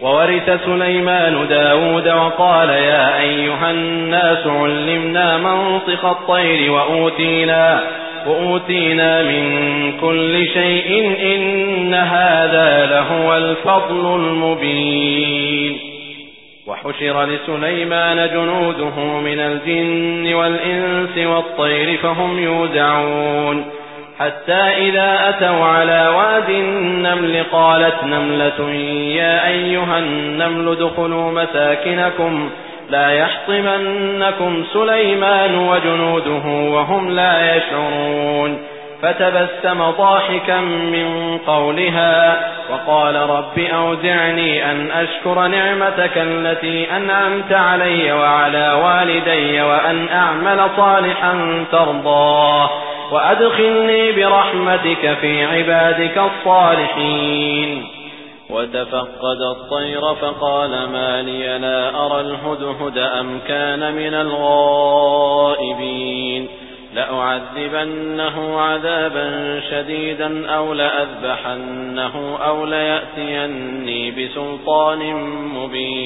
وورث سليمان داود وقال يا أيها الناس علمنا منطق الطير وأوتينا, وأوتينا من كل شيء إن هذا لهو الفضل المبين. وحشر لسليمان جنوده من الجن والإنس والطير فهم يوزعون. حتى إذا أتوا على واد النمل قالت نملة يا أيها النمل دخلوا مساكنكم لا يحطمنكم سليمان وجنوده وهم لا يشعرون. فتبسم ضاحكا من قولها وقال رب أوزعني أن أشكر نعمتك التي أنعمت علي وعلى والدي وأن أعمل صالحا ترضاه. وأدخلني برحمتك في عبادك الصالحين. وتفقد الطير فقال ما لي لا أرى الهدهد أم كان من الغائبين. لأعذبنه عذابا شديدا أو لأذبحنه أو ليأتيني بسلطان مبين.